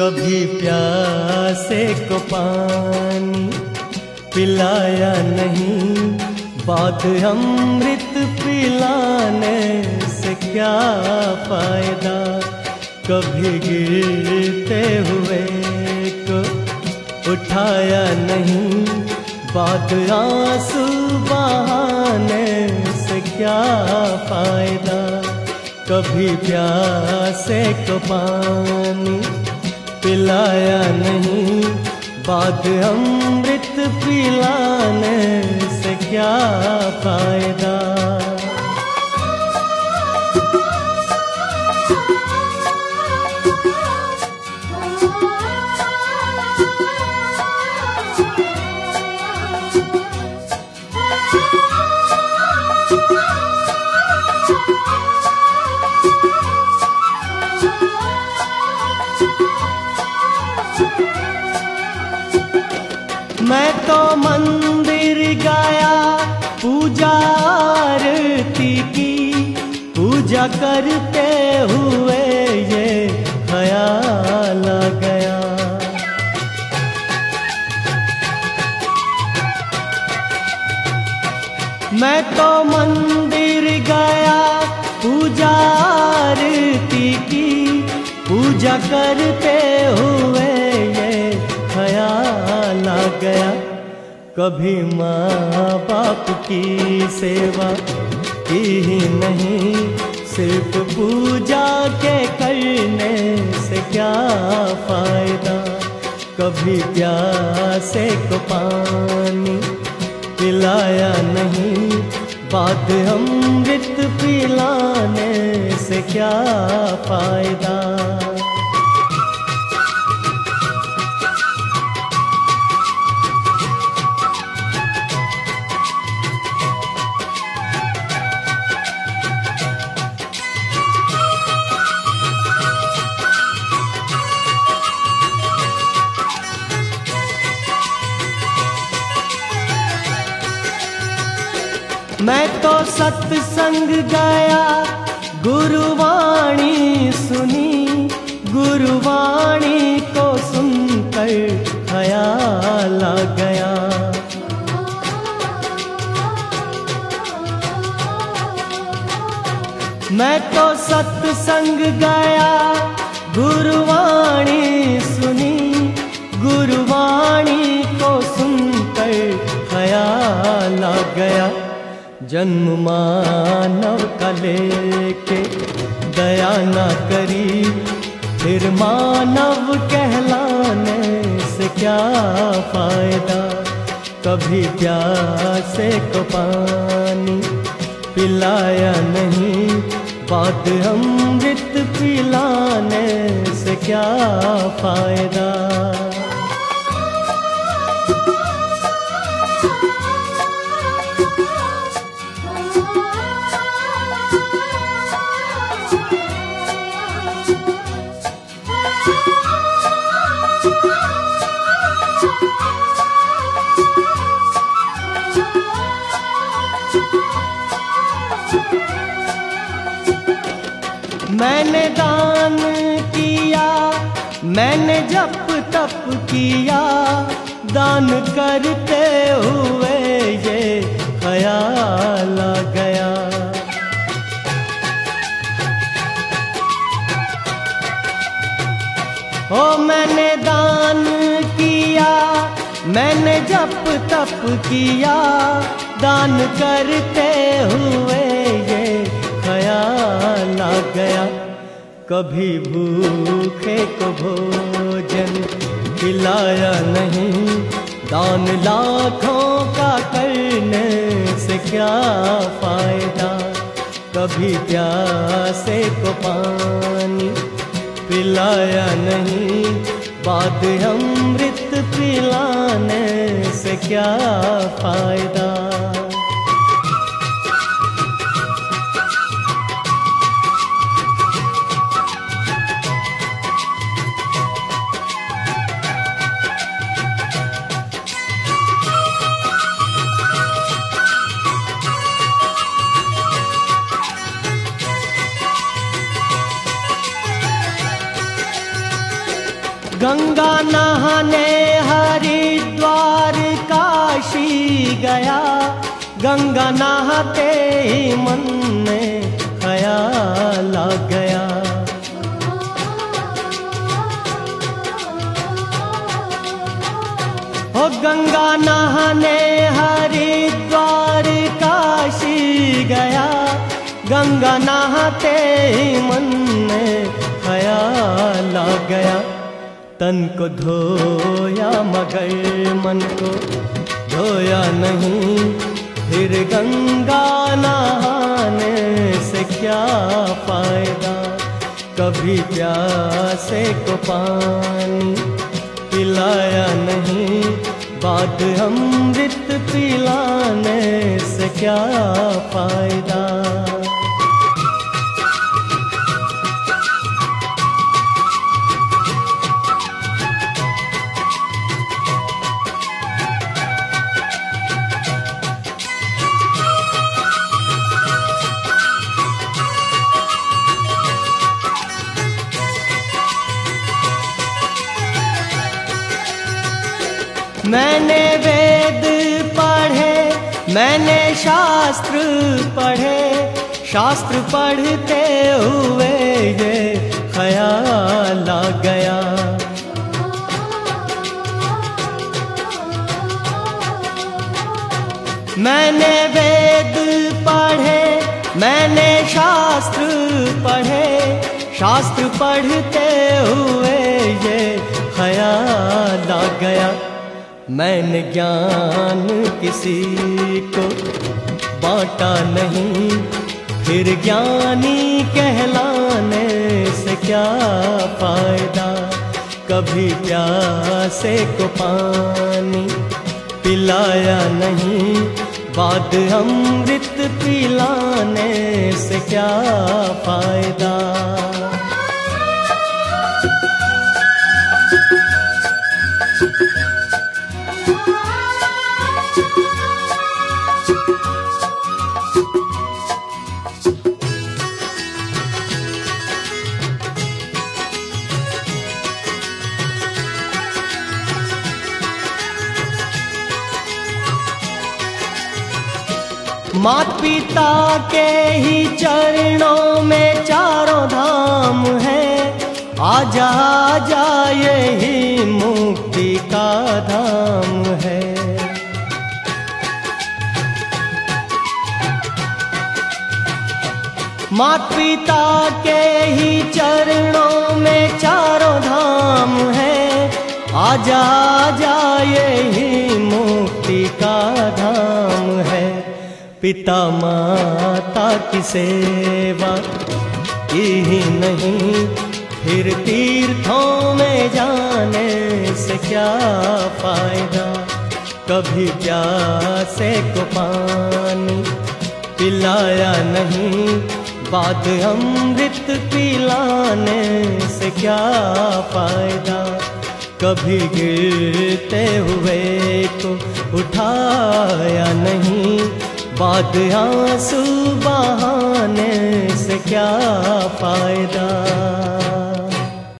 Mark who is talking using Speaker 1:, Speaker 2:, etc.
Speaker 1: कभी प्यासे को पानी पिलाया नहीं बाद अमृत पिलाने से क्या फ़ायदा? कभी गिरते हुए को उठाया नहीं बाद आँसू बहाने से क्या फ़ायदा? कभी प्यासे को पानी पिलाया नहीं। बाद अमृत पिलाने से क्या फ़ायदा? मैं तो मंदिर गया, पूजा आरती की। पूजा करते हुए ये ख्याल आ गया। मैं तो मंदिर गया, पूजा आरती की। पूजा करते हुए गया। कभी माँ बाप की सेवा की ही नहीं, सिर्फ़ पूजा के करने से क्या फ़ायदा? कभी प्यासे को पानी पिलाया नहीं, बाद अमृत पिलाने से क्या फ़ायदा? मैं तो सत्संग गया, गुरुवाणी सुनी, गुरुवाणी को सुनकर ख्याल आ गया। मैं तो सत्संग गया, गुरुवाणी सुनी, गुरुवाणी को सुनकर ख्याल आ गया। जन्म मानव का लेके दया न करी, फिर मानव कहलाने से क्या फ़ायदा? कभी प्यासे को पानी पिलाया नहीं बाद अमृत पिलाने से क्या फ़ायदा? मैंने दान किया, मैंने जप तप किया, दान करते हुए ये ख्याल आ गया। ओ मैंने दान किया, मैंने जप तप किया, दान करते हुए ख्याल आ गया। कभी भूखे को भोजन खिलाया नहीं। दान लाखों का करने से क्या फ़ायदा? कभी प्यासे को पानी पिलाया नहीं। बाद अमृत पिलाने से क्या फ़ायदा? गंगा नहाने हरिद्वार काशी गया। गंगा नहाते ही मन में ख्याल आ गया। हो गंगा नहाने हरिद्वार काशी गया। गंगा नहाते ही मन में ख्याल आ गया। तन को धोया, मगर मन को धोया नहीं। फिर गंगा नहाने से क्या फ़ायदा? कभी प्यासे को पानी पिलाया नहीं। बाद अमृत पिलाने से क्या फ़ायदा? मैंने वेद पढ़े, मैंने शास्त्र पढ़े, शास्त्र पढ़ते हुए ये ख्याल आ गया। मैंने वेद पढ़े, मैंने शास्त्र पढ़े, शास्त्र पढ़ते हुए ये ख्याल आ गया। मैंने ज्ञान किसी को बांटा नहीं। फिर ज्ञानी कहलाने से क्या फ़ायदा? कभी प्यासे को पानी पिलाया नहीं। बाद अमृत पिलाने से क्या फ़ायदा? मात पिता के ही चरणों में चारों धाम है। आजा आजा, यही मुक्ति का धाम है। मात पिता के ही चरणों में चारों धाम है। आजा आजा, यही मुक्ति का धाम है। पिता माता की सेवा ही नहीं, फिर तीर्थों में जाने से क्या फ़ायदा? कभी प्यासे को पानी पिलाया नहीं बाद अमृत पिलाने से क्या फ़ायदा? कभी गिरते हुए को उठाया नहीं बाद आँसू बहाने से क्या फ़ायदा?